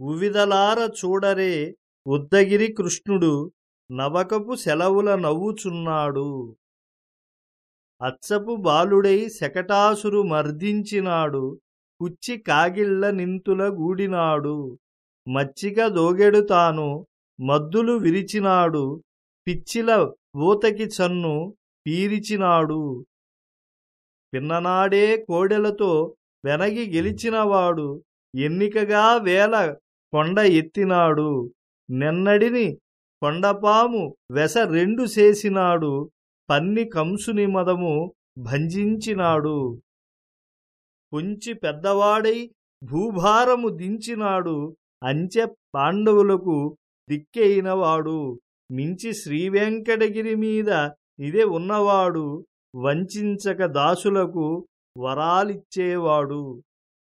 ఉవిదలార చూడరే ఉద్దగిరి కృష్ణుడు నవకపు సెలవుల నవ్వుచున్నాడు. అచ్చపు బాలుడై శకటాసురు మర్దించినాడు. కుచ్చి కాగిళ్ళ నింతుల గూడినాడు. మచ్చిక దోగెడు తాను మద్దులు విరిచినాడు. పిచ్చిల ఊతకి చన్ను పీరిచినాడు. పిన్ననాడే కోడెలతో వెనగి గెలిచినవాడు. ఎన్నికగా వేల కొండ ఎత్తినాడు. నెన్నడిని కొండపాము వెస రెండు చేసినాడు. పన్ని కంసుని మదము భంజించినాడు. కొంచి పెద్దవాడై భూభారము దించినాడు. అంచె పాండవులకు దిక్కైనవాడు మించి శ్రీవెంకటగిరి మీద ఇదే ఉన్నవాడు. వంచక దాసులకు వరాలిచ్చేవాడు.